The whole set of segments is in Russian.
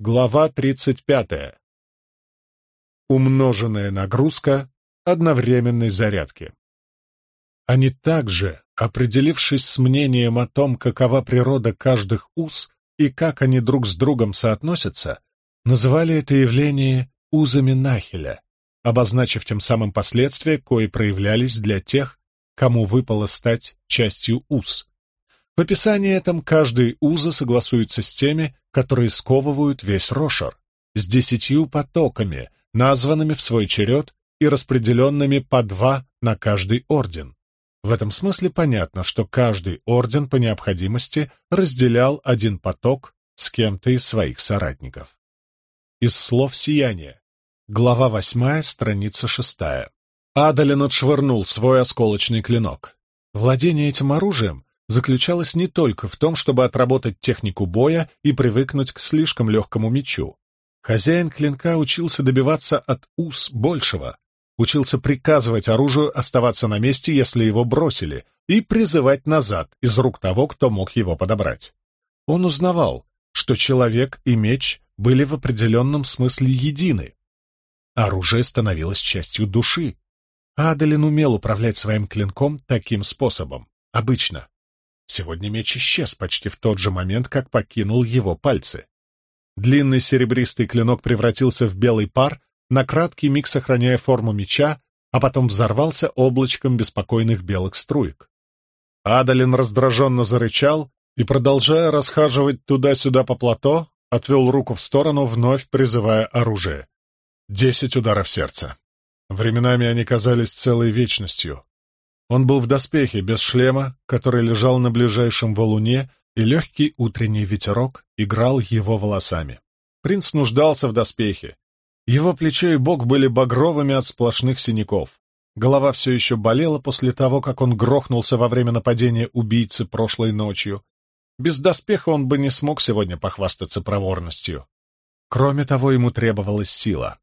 Глава 35. Умноженная нагрузка одновременной зарядки. Они также, определившись с мнением о том, какова природа каждых уз и как они друг с другом соотносятся, называли это явление узами Нахеля, обозначив тем самым последствия, кои проявлялись для тех, кому выпало стать частью уз. В описании этом каждый уза согласуется с теми, которые сковывают весь Рошар, с десятью потоками, названными в свой черед и распределенными по два на каждый орден. В этом смысле понятно, что каждый орден по необходимости разделял один поток с кем-то из своих соратников. Из слов сияния. Глава восьмая, страница шестая. Адалин отшвырнул свой осколочный клинок. Владение этим оружием заключалось не только в том, чтобы отработать технику боя и привыкнуть к слишком легкому мечу. Хозяин клинка учился добиваться от уз большего, учился приказывать оружию оставаться на месте, если его бросили, и призывать назад из рук того, кто мог его подобрать. Он узнавал, что человек и меч были в определенном смысле едины. Оружие становилось частью души. Адалин умел управлять своим клинком таким способом. Обычно. Сегодня меч исчез почти в тот же момент, как покинул его пальцы. Длинный серебристый клинок превратился в белый пар, на краткий миг сохраняя форму меча, а потом взорвался облачком беспокойных белых струек. Адалин раздраженно зарычал и, продолжая расхаживать туда-сюда по плато, отвел руку в сторону, вновь призывая оружие. Десять ударов сердца. Временами они казались целой вечностью. Он был в доспехе, без шлема, который лежал на ближайшем валуне, и легкий утренний ветерок играл его волосами. Принц нуждался в доспехе. Его плечо и бок были багровыми от сплошных синяков. Голова все еще болела после того, как он грохнулся во время нападения убийцы прошлой ночью. Без доспеха он бы не смог сегодня похвастаться проворностью. Кроме того, ему требовалась сила.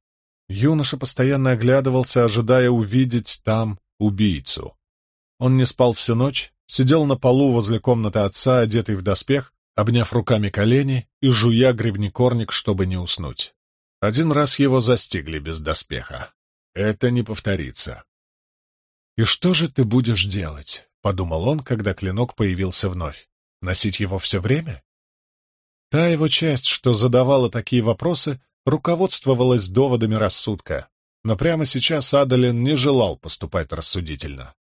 Юноша постоянно оглядывался, ожидая увидеть там убийцу. Он не спал всю ночь, сидел на полу возле комнаты отца, одетый в доспех, обняв руками колени и жуя гребнекорник, чтобы не уснуть. Один раз его застигли без доспеха. Это не повторится. «И что же ты будешь делать?» — подумал он, когда клинок появился вновь. «Носить его все время?» Та его часть, что задавала такие вопросы, руководствовалась доводами рассудка, но прямо сейчас Адалин не желал поступать рассудительно.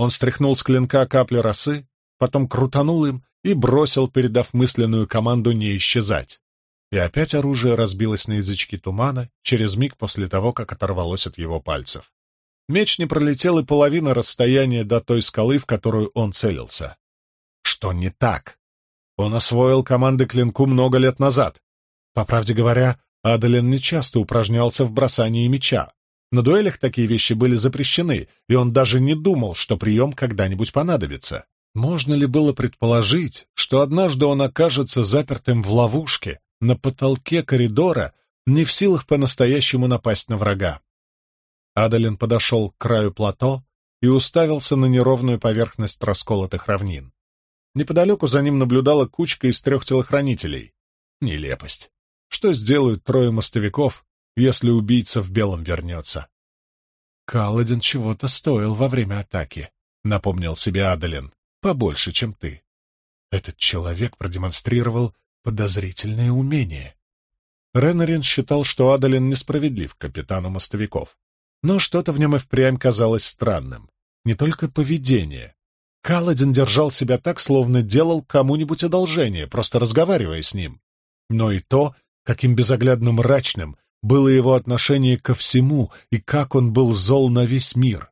Он стряхнул с клинка капли росы, потом крутанул им и бросил, передав мысленную команду не исчезать. И опять оружие разбилось на язычки тумана через миг после того, как оторвалось от его пальцев. Меч не пролетел и половина расстояния до той скалы, в которую он целился. Что не так? Он освоил команды клинку много лет назад. По правде говоря, Адален нечасто упражнялся в бросании меча. На дуэлях такие вещи были запрещены, и он даже не думал, что прием когда-нибудь понадобится. Можно ли было предположить, что однажды он окажется запертым в ловушке на потолке коридора, не в силах по-настоящему напасть на врага? Адалин подошел к краю плато и уставился на неровную поверхность расколотых равнин. Неподалеку за ним наблюдала кучка из трех телохранителей. Нелепость. Что сделают трое мостовиков, если убийца в белом вернется. «Каладин чего-то стоил во время атаки», — напомнил себе Адалин. «Побольше, чем ты. Этот человек продемонстрировал подозрительное умение». Реннерин считал, что Адалин несправедлив к капитану мостовиков. Но что-то в нем и впрямь казалось странным. Не только поведение. Каладин держал себя так, словно делал кому-нибудь одолжение, просто разговаривая с ним. Но и то, каким безоглядно мрачным было его отношение ко всему и как он был зол на весь мир.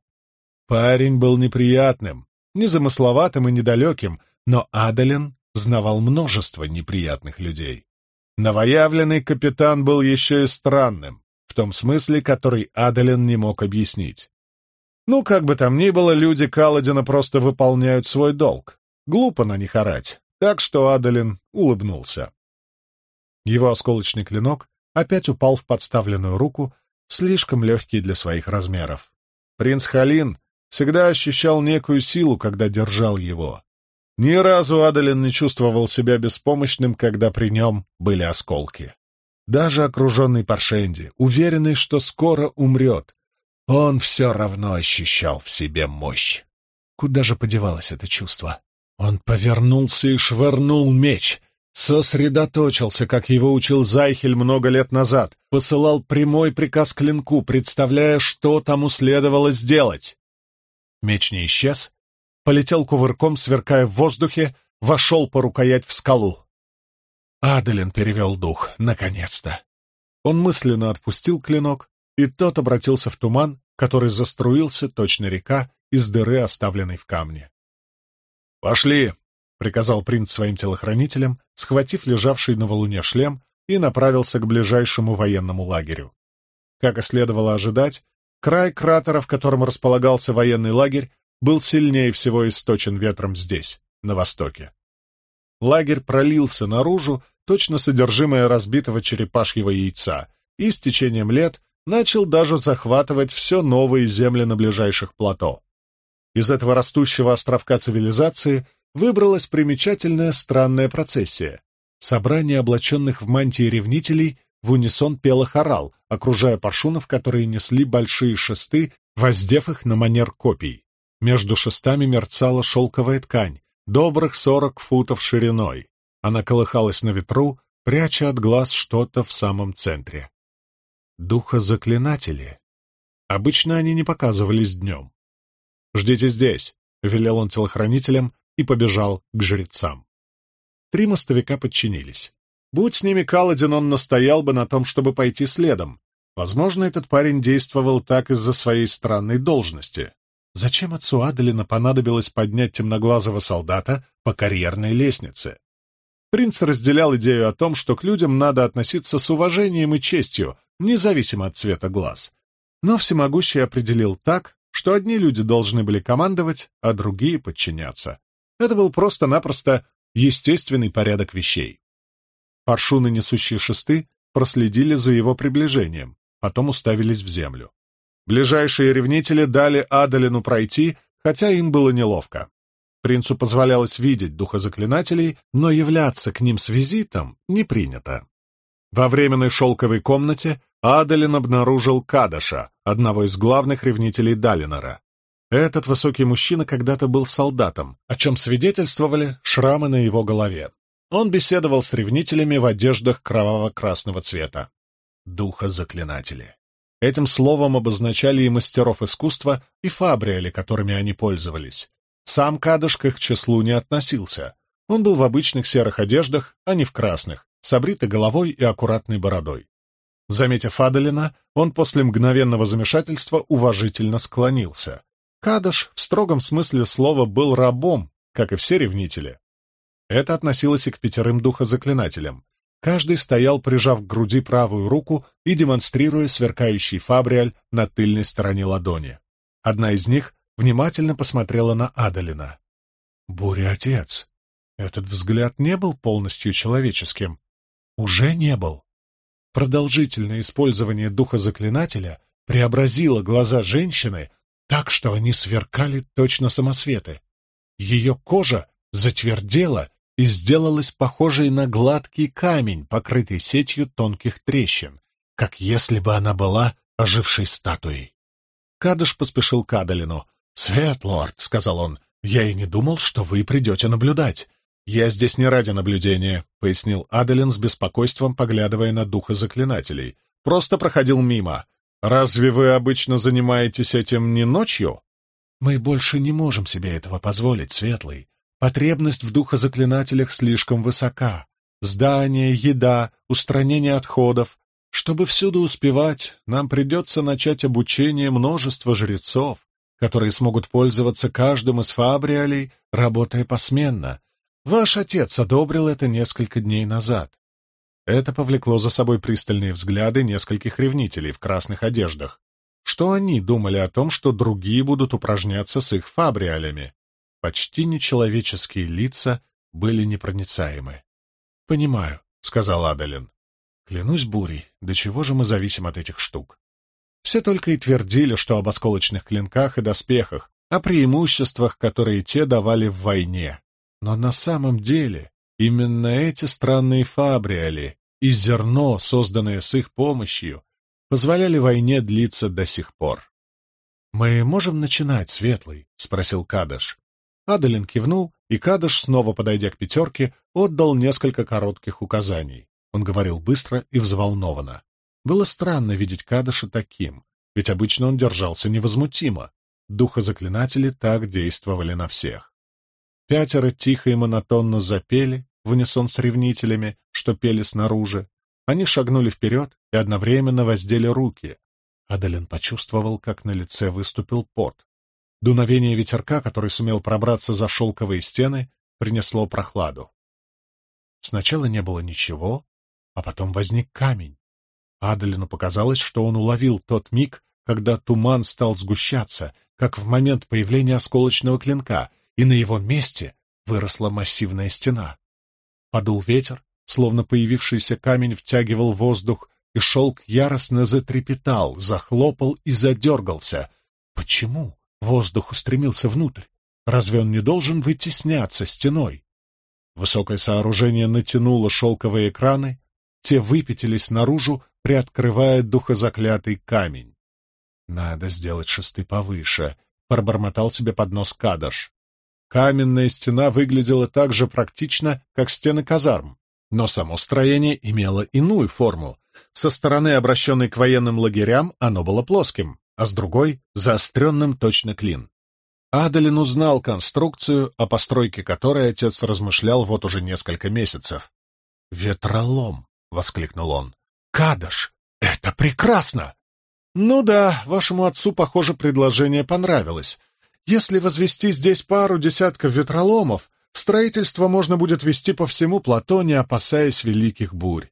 Парень был неприятным, незамысловатым и недалеким, но Адален знавал множество неприятных людей. Новоявленный капитан был еще и странным, в том смысле, который Адален не мог объяснить. Ну, как бы там ни было, люди Каладина просто выполняют свой долг. Глупо на них орать, так что Адалин улыбнулся. Его осколочный клинок опять упал в подставленную руку, слишком легкий для своих размеров. Принц Халин всегда ощущал некую силу, когда держал его. Ни разу Адалин не чувствовал себя беспомощным, когда при нем были осколки. даже окруженный Паршенди, уверенный, что скоро умрет, он все равно ощущал в себе мощь. Куда же подевалось это чувство? Он повернулся и швырнул меч, сосредоточился, как его учил Зайхель много лет назад, посылал прямой приказ клинку, представляя, что тому следовало сделать. Меч не исчез, полетел кувырком, сверкая в воздухе, вошел по рукоять в скалу. Аделин перевел дух, наконец-то. Он мысленно отпустил клинок, и тот обратился в туман, который заструился, точно река, из дыры, оставленной в камне. «Пошли!» — приказал принц своим телохранителям, схватив лежавший на валуне шлем, и направился к ближайшему военному лагерю. Как и следовало ожидать, край кратера, в котором располагался военный лагерь, был сильнее всего источен ветром здесь, на востоке. Лагерь пролился наружу, точно содержимое разбитого черепашьего яйца, и с течением лет начал даже захватывать все новые земли на ближайших плато. Из этого растущего островка цивилизации выбралась примечательная странная процессия. Собрание облаченных в мантии ревнителей в унисон пело хорал, окружая паршунов, которые несли большие шесты, воздев их на манер копий. Между шестами мерцала шелковая ткань, добрых сорок футов шириной. Она колыхалась на ветру, пряча от глаз что-то в самом центре. Духозаклинатели. Обычно они не показывались днем. «Ждите здесь», — велел он телохранителям и побежал к жрецам. Три мостовика подчинились. Будь с ними Каладин, он настоял бы на том, чтобы пойти следом. Возможно, этот парень действовал так из-за своей странной должности. Зачем отцу Аделина понадобилось поднять темноглазого солдата по карьерной лестнице? Принц разделял идею о том, что к людям надо относиться с уважением и честью, независимо от цвета глаз. Но всемогущий определил так, что одни люди должны были командовать, а другие подчиняться. Это был просто-напросто естественный порядок вещей. Паршуны, несущие шесты, проследили за его приближением, потом уставились в землю. Ближайшие ревнители дали Адалину пройти, хотя им было неловко. Принцу позволялось видеть духозаклинателей, но являться к ним с визитом не принято. Во временной шелковой комнате Адалин обнаружил Кадаша, одного из главных ревнителей Далинора. Этот высокий мужчина когда-то был солдатом, о чем свидетельствовали шрамы на его голове. Он беседовал с ревнителями в одеждах кроваво-красного цвета. Духозаклинатели. Этим словом обозначали и мастеров искусства, и фабриали, которыми они пользовались. Сам Кадыш к их числу не относился. Он был в обычных серых одеждах, а не в красных, с обритой головой и аккуратной бородой. Заметив Адалина, он после мгновенного замешательства уважительно склонился. Кадыш в строгом смысле слова был рабом, как и все ревнители. Это относилось и к пятерым духозаклинателям. Каждый стоял, прижав к груди правую руку и демонстрируя сверкающий фабриаль на тыльной стороне ладони. Одна из них внимательно посмотрела на Адалина. «Буря, отец, этот взгляд не был полностью человеческим. Уже не был. Продолжительное использование духа заклинателя преобразило глаза женщины так, что они сверкали точно самосветы. Ее кожа затвердела и сделалась похожей на гладкий камень, покрытый сетью тонких трещин, как если бы она была ожившей статуей. Кадыш поспешил к Адалину. «Свет, лорд», — сказал он, — «я и не думал, что вы придете наблюдать». «Я здесь не ради наблюдения», — пояснил Адалин с беспокойством, поглядывая на духа заклинателей. «Просто проходил мимо. Разве вы обычно занимаетесь этим не ночью?» «Мы больше не можем себе этого позволить, Светлый. Потребность в духозаклинателях слишком высока. Здания, еда, устранение отходов. Чтобы всюду успевать, нам придется начать обучение множества жрецов, которые смогут пользоваться каждым из фабриалей, работая посменно. Ваш отец одобрил это несколько дней назад. Это повлекло за собой пристальные взгляды нескольких ревнителей в красных одеждах. Что они думали о том, что другие будут упражняться с их фабриалями? Почти нечеловеческие лица были непроницаемы. «Понимаю», — сказал Адалин. «Клянусь бурей, до чего же мы зависим от этих штук?» Все только и твердили, что об осколочных клинках и доспехах, о преимуществах, которые те давали в войне. Но на самом деле именно эти странные фабриали и зерно, созданное с их помощью, позволяли войне длиться до сих пор. «Мы можем начинать, Светлый?» — спросил Кадыш. Адалин кивнул, и Кадыш, снова подойдя к пятерке, отдал несколько коротких указаний. Он говорил быстро и взволнованно. Было странно видеть Кадыша таким, ведь обычно он держался невозмутимо. Духозаклинатели так действовали на всех. Пятеро тихо и монотонно запели, в унисон с ревнителями, что пели снаружи. Они шагнули вперед и одновременно воздели руки. Адалин почувствовал, как на лице выступил пот. Дуновение ветерка, который сумел пробраться за шелковые стены, принесло прохладу. Сначала не было ничего, а потом возник камень. Адалину показалось, что он уловил тот миг, когда туман стал сгущаться, как в момент появления осколочного клинка, и на его месте выросла массивная стена. Подул ветер, словно появившийся камень втягивал воздух, и шелк яростно затрепетал, захлопал и задергался. Почему воздух устремился внутрь? Разве он не должен вытесняться стеной? Высокое сооружение натянуло шелковые экраны, те выпятились наружу, приоткрывая духозаклятый камень. «Надо сделать шесты повыше», — пробормотал себе под нос Кадаш. Каменная стена выглядела так же практично, как стены казарм, но само строение имело иную форму. Со стороны, обращенной к военным лагерям, оно было плоским, а с другой — заостренным точно клин. Адалин узнал конструкцию, о постройке которой отец размышлял вот уже несколько месяцев. «Ветролом!» — воскликнул он. «Кадыш! Это прекрасно!» «Ну да, вашему отцу, похоже, предложение понравилось. Если возвести здесь пару десятков ветроломов, строительство можно будет вести по всему плато, не опасаясь великих бурь».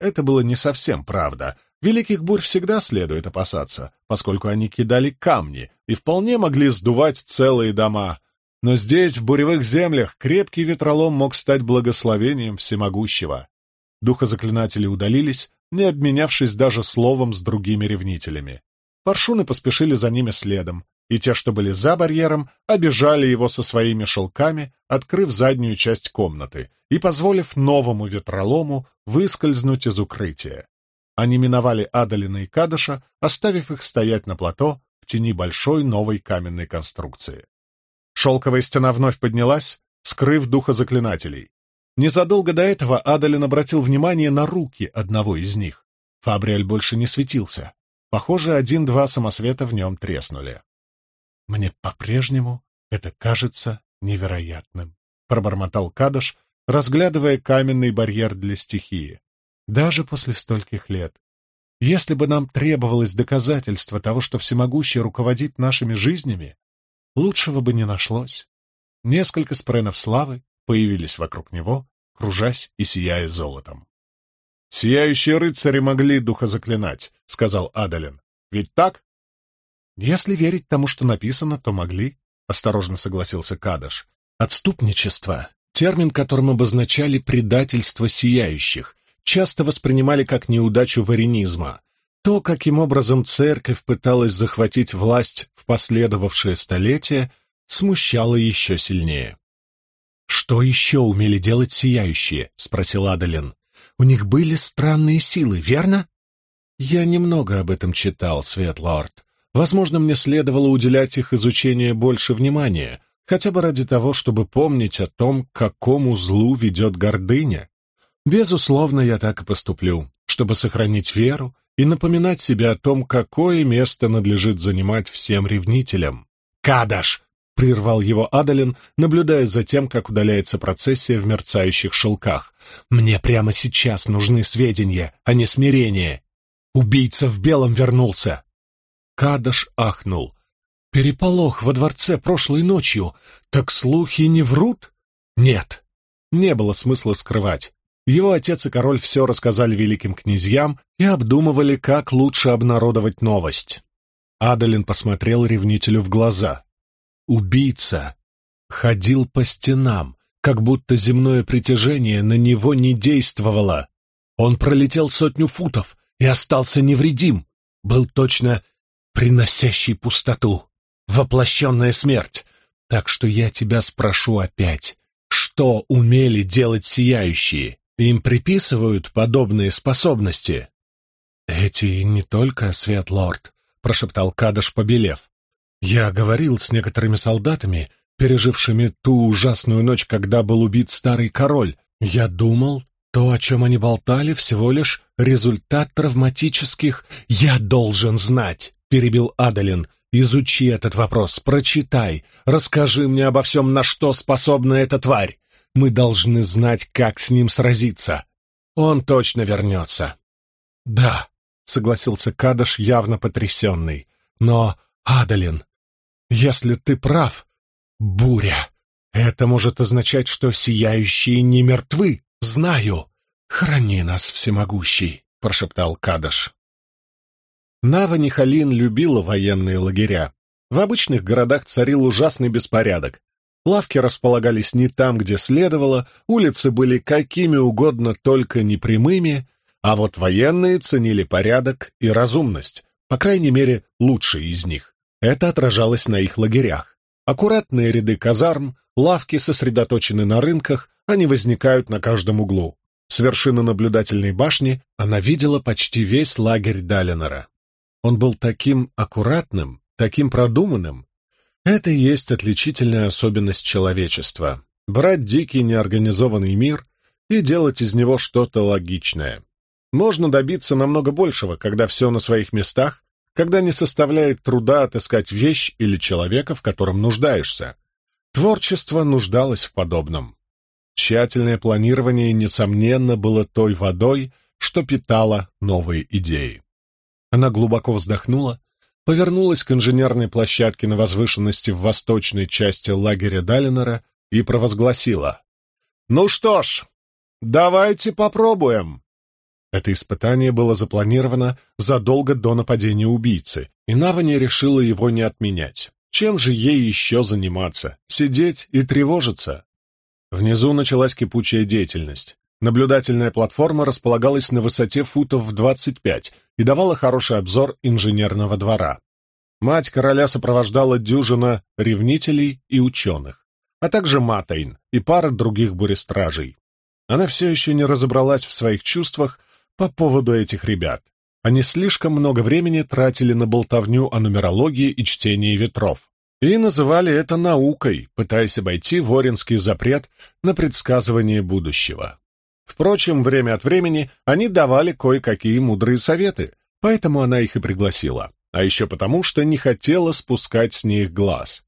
Это было не совсем правда. Великих бурь всегда следует опасаться, поскольку они кидали камни и вполне могли сдувать целые дома. Но здесь, в буревых землях, крепкий ветролом мог стать благословением всемогущего. Духозаклинатели удалились, не обменявшись даже словом с другими ревнителями. Паршуны поспешили за ними следом, и те, что были за барьером, обижали его со своими шелками, открыв заднюю часть комнаты и позволив новому ветролому выскользнуть из укрытия. Они миновали Адалина и Кадыша, оставив их стоять на плато в тени большой новой каменной конструкции. Шелковая стена вновь поднялась, скрыв духа заклинателей. Незадолго до этого Адалин обратил внимание на руки одного из них. Фабриаль больше не светился. Похоже, один-два самосвета в нем треснули. «Мне по-прежнему это кажется невероятным», — пробормотал Кадыш, разглядывая каменный барьер для стихии. «Даже после стольких лет. Если бы нам требовалось доказательство того, что всемогущий руководит нашими жизнями, лучшего бы не нашлось. Несколько спренов славы, появились вокруг него, кружась и сияя золотом. «Сияющие рыцари могли духа заклинать», — сказал Адалин. «Ведь так?» «Если верить тому, что написано, то могли», — осторожно согласился Кадаш. «Отступничество — термин, которым обозначали предательство сияющих, часто воспринимали как неудачу варенизма. То, каким образом церковь пыталась захватить власть в последовавшее столетие, смущало еще сильнее. «Что еще умели делать сияющие?» — спросил Адалин. «У них были странные силы, верно?» «Я немного об этом читал, Светлорд. Возможно, мне следовало уделять их изучению больше внимания, хотя бы ради того, чтобы помнить о том, к какому злу ведет гордыня. Безусловно, я так и поступлю, чтобы сохранить веру и напоминать себе о том, какое место надлежит занимать всем ревнителям. «Кадаш!» — прервал его Адалин, наблюдая за тем, как удаляется процессия в мерцающих шелках. «Мне прямо сейчас нужны сведения, а не смирение. Убийца в белом вернулся!» Кадаш ахнул. «Переполох во дворце прошлой ночью. Так слухи не врут?» «Нет». Не было смысла скрывать. Его отец и король все рассказали великим князьям и обдумывали, как лучше обнародовать новость. Адалин посмотрел ревнителю в глаза. Убийца ходил по стенам, как будто земное притяжение на него не действовало. Он пролетел сотню футов и остался невредим. Был точно приносящий пустоту, воплощенная смерть. Так что я тебя спрошу опять, что умели делать сияющие? Им приписывают подобные способности. «Эти не только, Светлорд», — прошептал Кадыш, побелев. «Я говорил с некоторыми солдатами, пережившими ту ужасную ночь, когда был убит старый король. Я думал, то, о чем они болтали, всего лишь результат травматических... «Я должен знать!» — перебил Адалин. «Изучи этот вопрос, прочитай, расскажи мне обо всем, на что способна эта тварь. Мы должны знать, как с ним сразиться. Он точно вернется». «Да», — согласился Кадыш, явно потрясенный. «Но, Адалин, если ты прав, буря, это может означать, что сияющие не мертвы». «Знаю! Храни нас, всемогущий!» — прошептал Кадыш. Нава Нихалин любила военные лагеря. В обычных городах царил ужасный беспорядок. Лавки располагались не там, где следовало, улицы были какими угодно, только не прямыми, а вот военные ценили порядок и разумность, по крайней мере, лучшие из них. Это отражалось на их лагерях. Аккуратные ряды казарм, лавки сосредоточены на рынках, они возникают на каждом углу. С вершины наблюдательной башни она видела почти весь лагерь Далинора. Он был таким аккуратным, таким продуманным. Это и есть отличительная особенность человечества — брать дикий неорганизованный мир и делать из него что-то логичное. Можно добиться намного большего, когда все на своих местах, когда не составляет труда отыскать вещь или человека, в котором нуждаешься. Творчество нуждалось в подобном. Тщательное планирование, несомненно, было той водой, что питала новые идеи. Она глубоко вздохнула, повернулась к инженерной площадке на возвышенности в восточной части лагеря Далинора и провозгласила. «Ну что ж, давайте попробуем!» Это испытание было запланировано задолго до нападения убийцы, и Навани решила его не отменять. Чем же ей еще заниматься? Сидеть и тревожиться? Внизу началась кипучая деятельность. Наблюдательная платформа располагалась на высоте футов в 25 и давала хороший обзор инженерного двора. Мать короля сопровождала дюжина ревнителей и ученых, а также Матейн и пара других бурестражей. Она все еще не разобралась в своих чувствах по поводу этих ребят. Они слишком много времени тратили на болтовню о нумерологии и чтении ветров и называли это наукой, пытаясь обойти воринский запрет на предсказывание будущего. Впрочем, время от времени они давали кое-какие мудрые советы, поэтому она их и пригласила, а еще потому, что не хотела спускать с них глаз.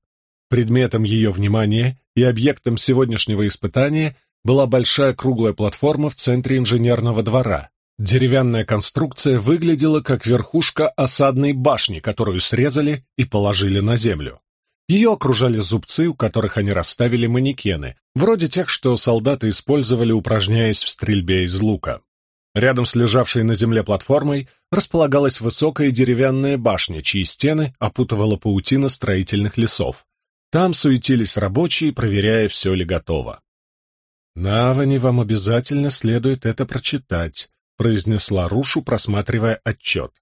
Предметом ее внимания и объектом сегодняшнего испытания была большая круглая платформа в центре инженерного двора. Деревянная конструкция выглядела как верхушка осадной башни, которую срезали и положили на землю. Ее окружали зубцы, у которых они расставили манекены, вроде тех, что солдаты использовали, упражняясь в стрельбе из лука. Рядом с лежавшей на земле платформой располагалась высокая деревянная башня, чьи стены опутывала паутина строительных лесов. Там суетились рабочие, проверяя, все ли готово. «На Аване вам обязательно следует это прочитать», — произнесла Рушу, просматривая отчет.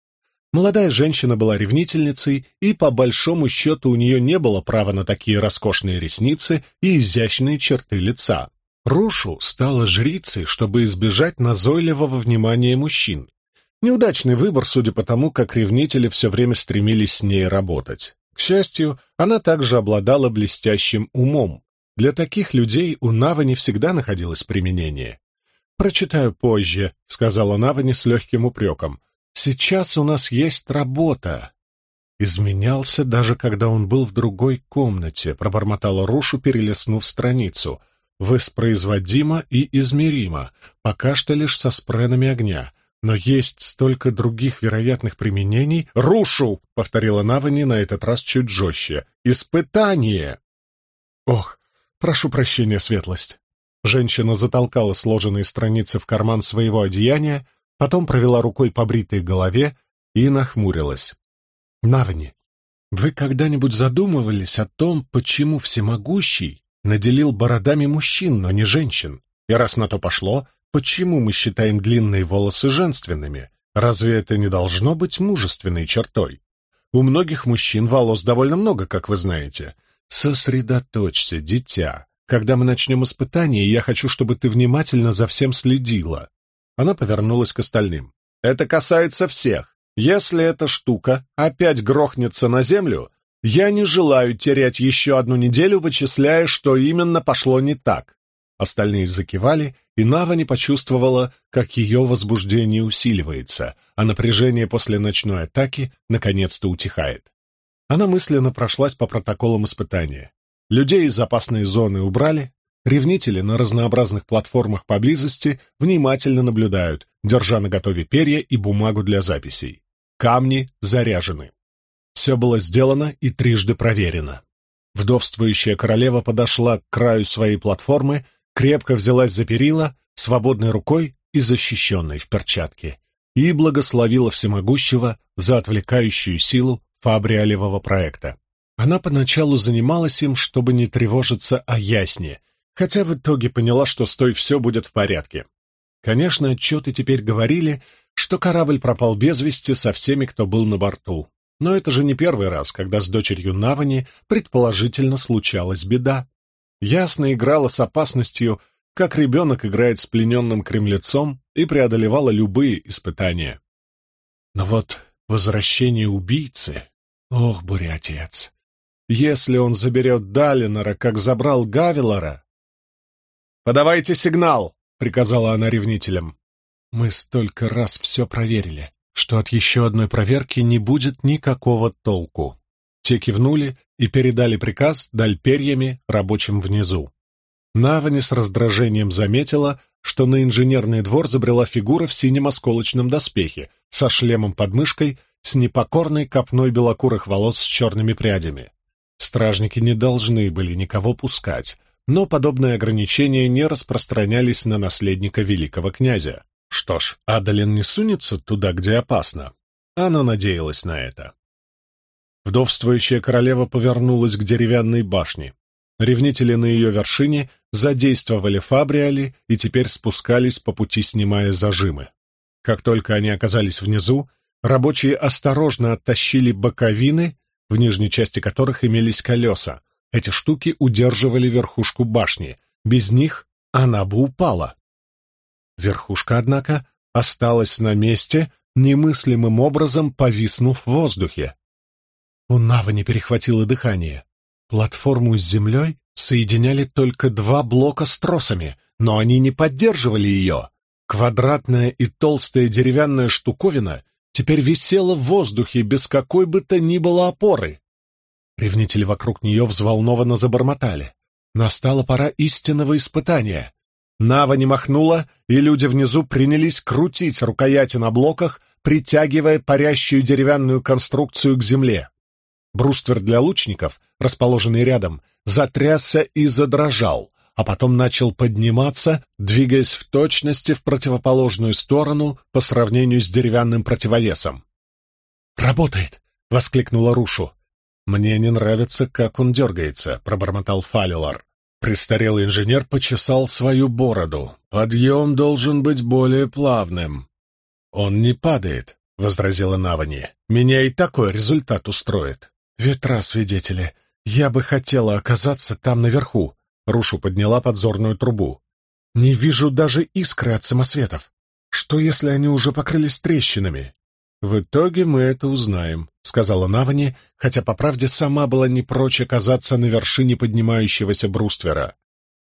Молодая женщина была ревнительницей, и по большому счету у нее не было права на такие роскошные ресницы и изящные черты лица. Рушу стала жрицей, чтобы избежать назойливого внимания мужчин. Неудачный выбор, судя по тому, как ревнители все время стремились с ней работать. К счастью, она также обладала блестящим умом. Для таких людей у Навани всегда находилось применение. «Прочитаю позже», — сказала Навани с легким упреком. Сейчас у нас есть работа. Изменялся даже когда он был в другой комнате, пробормотала Рушу, перелистнув страницу. Воспроизводимо и измеримо, пока что лишь со спренами огня. Но есть столько других вероятных применений. «Рушу!» — повторила Навани на этот раз чуть жестче. «Испытание!» «Ох, прошу прощения, светлость!» Женщина затолкала сложенные страницы в карман своего одеяния, потом провела рукой по бритой голове и нахмурилась. «Навни, вы когда-нибудь задумывались о том, почему всемогущий наделил бородами мужчин, но не женщин? И раз на то пошло, почему мы считаем длинные волосы женственными? Разве это не должно быть мужественной чертой? У многих мужчин волос довольно много, как вы знаете. Сосредоточься, дитя. Когда мы начнем испытание, я хочу, чтобы ты внимательно за всем следила». Она повернулась к остальным. «Это касается всех. Если эта штука опять грохнется на землю, я не желаю терять еще одну неделю, вычисляя, что именно пошло не так». Остальные закивали, и Нава не почувствовала, как ее возбуждение усиливается, а напряжение после ночной атаки наконец-то утихает. Она мысленно прошлась по протоколам испытания. Людей из опасной зоны убрали, ревнители на разнообразных платформах поблизости внимательно наблюдают, держа наготове перья и бумагу для записей. Камни заряжены. Все было сделано и трижды проверено. Вдовствующая королева подошла к краю своей платформы, крепко взялась за перила, свободной рукой и защищенной в перчатке, и благословила всемогущего за отвлекающую силу фабриалевого проекта. Она поначалу занималась им, чтобы не тревожиться о ясне, хотя в итоге поняла, что с той все будет в порядке. Конечно, отчеты теперь говорили, что корабль пропал без вести со всеми, кто был на борту. Но это же не первый раз, когда с дочерью Навани предположительно случалась беда. Ясно играла с опасностью, как ребенок играет с плененным кремлецом и преодолевала любые испытания. Но вот возвращение убийцы... Ох, буря отец! Если он заберет Далинора, как забрал Гавилора... «Подавайте сигнал!» — приказала она ревнителям. «Мы столько раз все проверили, что от еще одной проверки не будет никакого толку». Те кивнули и передали приказ даль перьями рабочим внизу. Навани с раздражением заметила, что на инженерный двор забрела фигура в синем осколочном доспехе, со шлемом под мышкой, с непокорной копной белокурых волос с черными прядями. Стражники не должны были никого пускать, но подобные ограничения не распространялись на наследника великого князя. Что ж, Адалин не сунется туда, где опасно. Она надеялась на это. Вдовствующая королева повернулась к деревянной башне. Ревнители на ее вершине задействовали фабриали и теперь спускались по пути, снимая зажимы. Как только они оказались внизу, рабочие осторожно оттащили боковины в нижней части которых имелись колеса. Эти штуки удерживали верхушку башни. Без них она бы упала. Верхушка, однако, осталась на месте, немыслимым образом повиснув в воздухе. У Нава не перехватило дыхание. Платформу с землей соединяли только два блока с тросами, но они не поддерживали ее. Квадратная и толстая деревянная штуковина теперь висела в воздухе без какой бы то ни было опоры. Ревнители вокруг нее взволнованно забормотали. Настала пора истинного испытания. Нава не махнула, и люди внизу принялись крутить рукояти на блоках, притягивая парящую деревянную конструкцию к земле. Бруствер для лучников, расположенный рядом, затрясся и задрожал, а потом начал подниматься, двигаясь в точности в противоположную сторону по сравнению с деревянным противовесом. «Работает!» — воскликнула Рушу. «Мне не нравится, как он дергается», — пробормотал Фалилар. Престарелый инженер почесал свою бороду. «Подъем должен быть более плавным». «Он не падает», — возразила Навани. «Меня и такой результат устроит». «Ветра, свидетели. Я бы хотела оказаться там наверху», Рушу подняла подзорную трубу. «Не вижу даже искры от самосветов. Что, если они уже покрылись трещинами?» «В итоге мы это узнаем», — сказала Навани, хотя, по правде, сама была не прочь оказаться на вершине поднимающегося бруствера.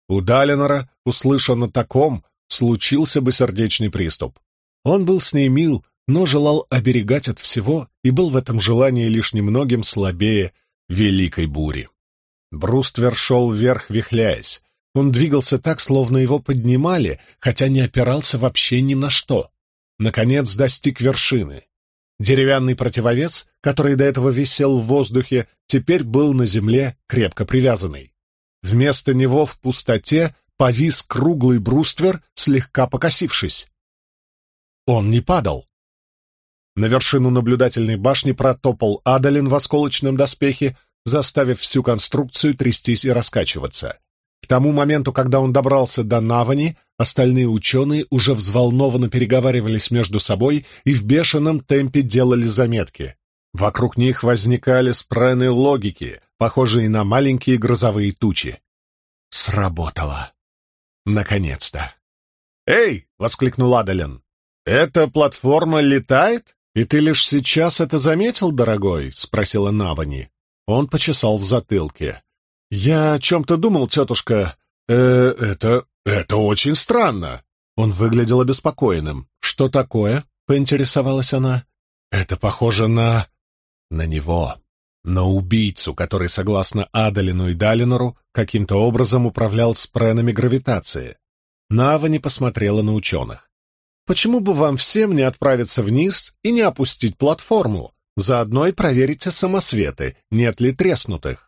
У Далинора, услышав о таком, случился бы сердечный приступ. Он был с ней мил, но желал оберегать от всего и был в этом желании лишь немногим слабее великой бури. Бруствер шел вверх, вихляясь. Он двигался так, словно его поднимали, хотя не опирался вообще ни на что. Наконец достиг вершины. Деревянный противовес, который до этого висел в воздухе, теперь был на земле крепко привязанный. Вместо него в пустоте повис круглый бруствер, слегка покосившись. Он не падал. На вершину наблюдательной башни протопал Адалин в осколочном доспехе, заставив всю конструкцию трястись и раскачиваться. К тому моменту, когда он добрался до Навани, остальные ученые уже взволнованно переговаривались между собой и в бешеном темпе делали заметки. Вокруг них возникали спрены логики, похожие на маленькие грозовые тучи. Сработало. Наконец-то. «Эй!» — воскликнул Адален. «Эта платформа летает? И ты лишь сейчас это заметил, дорогой?» — спросила Навани. Он почесал в затылке. «Я о чем-то думал, тетушка. Э, это... это очень странно». Он выглядел обеспокоенным. «Что такое?» — поинтересовалась она. «Это похоже на... на него. На убийцу, который, согласно Адалину и Далинору, каким-то образом управлял спренами гравитации. Нава не посмотрела на ученых. «Почему бы вам всем не отправиться вниз и не опустить платформу? Заодно и проверите самосветы, нет ли треснутых».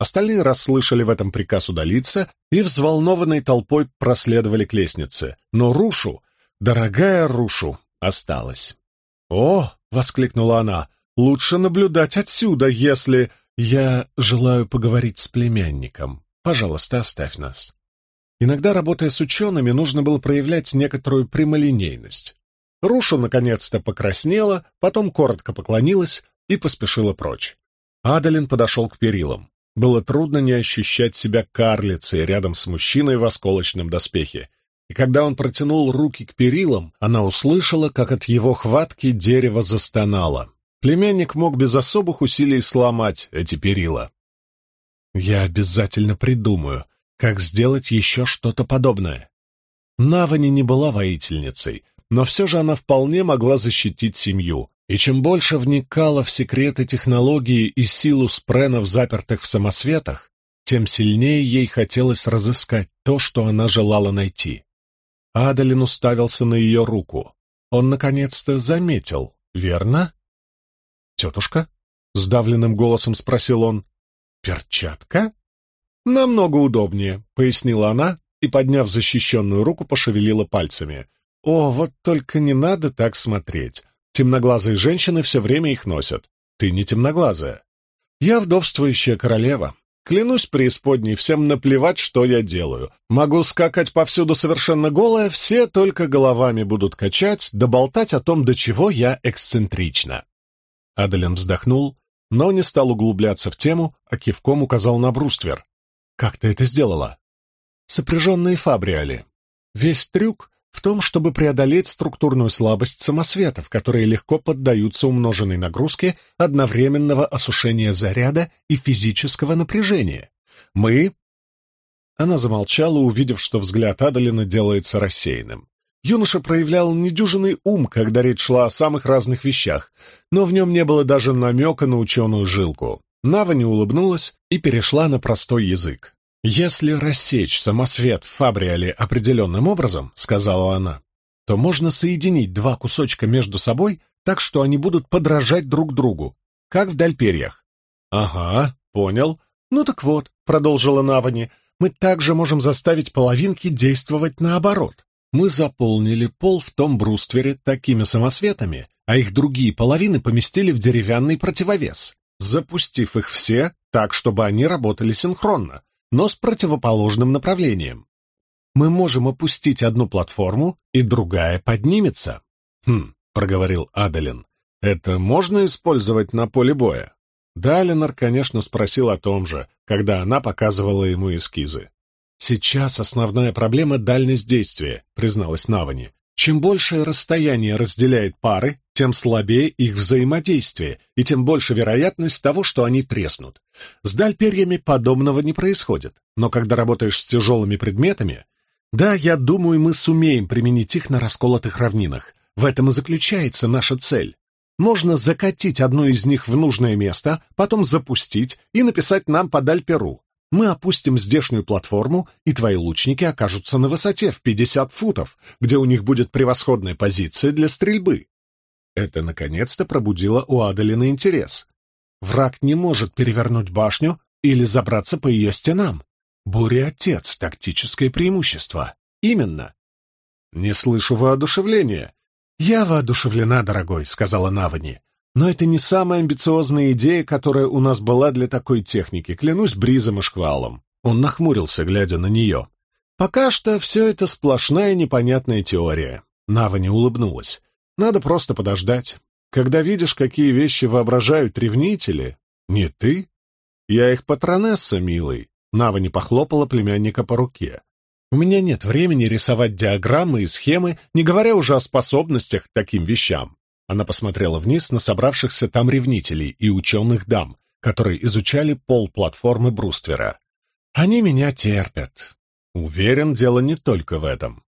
Остальные расслышали в этом приказ удалиться и взволнованной толпой проследовали к лестнице. Но Рушу, дорогая Рушу, осталась. «О!» — воскликнула она. «Лучше наблюдать отсюда, если...» «Я желаю поговорить с племянником. Пожалуйста, оставь нас». Иногда, работая с учеными, нужно было проявлять некоторую прямолинейность. Рушу наконец-то покраснела, потом коротко поклонилась и поспешила прочь. Адалин подошел к перилам. Было трудно не ощущать себя карлицей рядом с мужчиной в осколочном доспехе. И когда он протянул руки к перилам, она услышала, как от его хватки дерево застонало. Племянник мог без особых усилий сломать эти перила. «Я обязательно придумаю, как сделать еще что-то подобное. Навани не была воительницей, но все же она вполне могла защитить семью, и чем больше вникала в секреты технологии и силу спренов, запертых в самосветах, тем сильнее ей хотелось разыскать то, что она желала найти. Адалин уставился на ее руку. Он наконец-то заметил, верно? «Тетушка?» — сдавленным голосом спросил он. «Перчатка?» «Намного удобнее», — пояснила она и, подняв защищенную руку, пошевелила пальцами. «О, вот только не надо так смотреть. Темноглазые женщины все время их носят. Ты не темноглазая. Я вдовствующая королева. Клянусь преисподней, всем наплевать, что я делаю. Могу скакать повсюду совершенно голая, все только головами будут качать, да болтать о том, до чего я эксцентрична». Адален вздохнул, но не стал углубляться в тему, а кивком указал на бруствер, «Как ты это сделала?» «Сопряженные фабриали. Весь трюк в том, чтобы преодолеть структурную слабость самосветов, которые легко поддаются умноженной нагрузке одновременного осушения заряда и физического напряжения. Мы...» Она замолчала, увидев, что взгляд Адалина делается рассеянным. Юноша проявлял недюжинный ум, когда речь шла о самых разных вещах, но в нем не было даже намека на ученую жилку. Нава не улыбнулась и перешла на простой язык. «Если рассечь самосвет в фабриале определенным образом, — сказала она, — то можно соединить два кусочка между собой так, что они будут подражать друг другу, как в дальперьях». «Ага, понял. Ну так вот», — продолжила Навани, — «мы также можем заставить половинки действовать наоборот. Мы заполнили пол в том бруствере такими самосветами, а их другие половины поместили в деревянный противовес запустив их все так, чтобы они работали синхронно, но с противоположным направлением. Мы можем опустить одну платформу, и другая поднимется. «Хм», — проговорил Адалин, — «это можно использовать на поле боя?» Далинор, конечно, спросил о том же, когда она показывала ему эскизы. «Сейчас основная проблема — дальность действия», — призналась Навани. «Чем большее расстояние разделяет пары, тем слабее их взаимодействие, и тем больше вероятность того, что они треснут. С дальперьями подобного не происходит, но когда работаешь с тяжелыми предметами... Да, я думаю, мы сумеем применить их на расколотых равнинах. В этом и заключается наша цель. Можно закатить одну из них в нужное место, потом запустить и написать нам по Дальперу. Мы опустим здешнюю платформу, и твои лучники окажутся на высоте в 50 футов, где у них будет превосходная позиция для стрельбы. Это наконец-то пробудило у Адалина интерес. Враг не может перевернуть башню или забраться по ее стенам. Буря-отец — тактическое преимущество. Именно. Не слышу воодушевления. Я воодушевлена, дорогой, — сказала Навани. Но это не самая амбициозная идея, которая у нас была для такой техники, клянусь бризом и шквалом. Он нахмурился, глядя на нее. Пока что все это сплошная непонятная теория. Навани улыбнулась. Надо просто подождать. Когда видишь, какие вещи воображают ревнители, не ты. Я их патронесса, милый. Нава не похлопала племянника по руке. «У меня нет времени рисовать диаграммы и схемы, не говоря уже о способностях к таким вещам». Она посмотрела вниз на собравшихся там ревнителей и ученых дам, которые изучали пол платформы бруствера. «Они меня терпят». Уверен, дело не только в этом.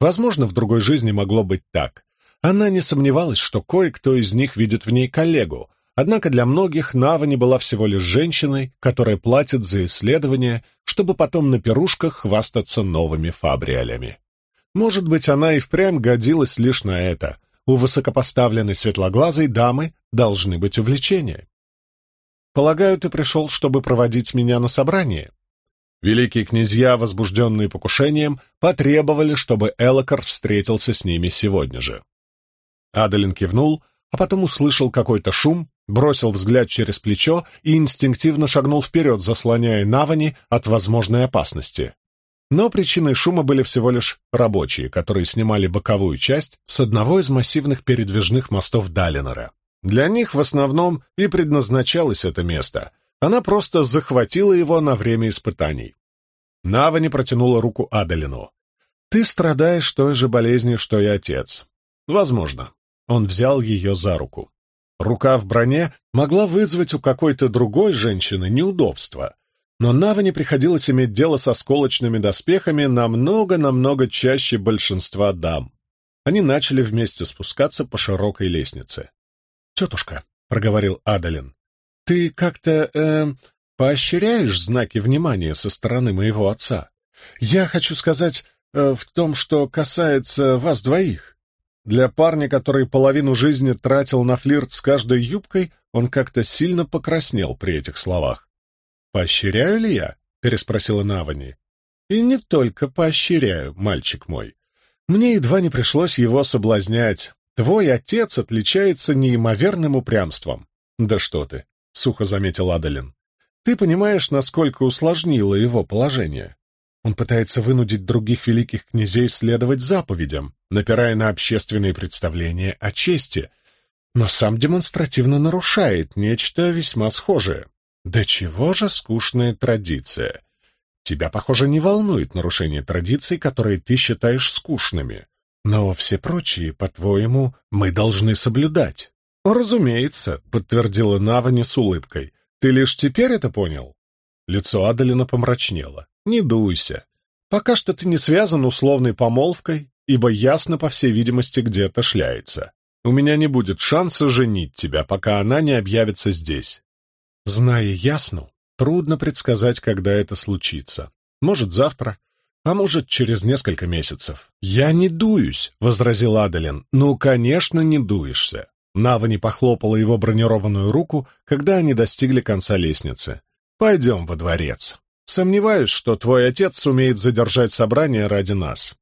Возможно, в другой жизни могло быть так. Она не сомневалась, что кое-кто из них видит в ней коллегу, однако для многих Навани была всего лишь женщиной, которая платит за исследования, чтобы потом на пирушках хвастаться новыми фабриалями. Может быть, она и впрямь годилась лишь на это. У высокопоставленной светлоглазой дамы должны быть увлечения. «Полагаю, ты пришел, чтобы проводить меня на собрание?» Великие князья, возбужденные покушением, потребовали, чтобы Элокар встретился с ними сегодня же. Адалин кивнул, а потом услышал какой-то шум, бросил взгляд через плечо и инстинктивно шагнул вперед, заслоняя Навани от возможной опасности. Но причиной шума были всего лишь рабочие, которые снимали боковую часть с одного из массивных передвижных мостов Далинора. Для них в основном и предназначалось это место — она просто захватила его на время испытаний. Навани протянула руку Адалину. «Ты страдаешь той же болезнью, что и отец. Возможно». Он взял ее за руку. Рука в броне могла вызвать у какой-то другой женщины неудобства, но Навани приходилось иметь дело со сколочными доспехами намного-намного чаще большинства дам. Они начали вместе спускаться по широкой лестнице. «Тетушка», — проговорил Адалин, ты как-то, э, поощряешь знаки внимания со стороны моего отца? Я хочу сказать э, в том, что касается вас двоих. Для парня, который половину жизни тратил на флирт с каждой юбкой, он как-то сильно покраснел при этих словах. «Поощряю ли я?» — переспросила Навани. «И не только поощряю, мальчик мой. Мне едва не пришлось его соблазнять. Твой отец отличается неимоверным упрямством. Да что ты, — сухо заметил Адалин. «Ты понимаешь, насколько усложнило его положение? Он пытается вынудить других великих князей следовать заповедям, напирая на общественные представления о чести, но сам демонстративно нарушает нечто весьма схожее. Да чего же скучная традиция? Тебя, похоже, не волнует нарушение традиций, которые ты считаешь скучными. Но все прочие, по-твоему, мы должны соблюдать. «Разумеется», — подтвердила Навани с улыбкой. «Ты лишь теперь это понял?» Лицо Адалина помрачнело. «Не дуйся. Пока что ты не связан условной помолвкой, ибо ясно, по всей видимости, где-то шляется. У меня не будет шанса женить тебя, пока она не объявится здесь. Зная ясну, трудно предсказать, когда это случится. Может, завтра, а может, через несколько месяцев. «Я не дуюсь», — возразил Адалин. «Ну, конечно, не дуешься. Нава не похлопала его бронированную руку, когда они достигли конца лестницы. «Пойдем во дворец. Сомневаюсь, что твой отец сумеет задержать собрание ради нас.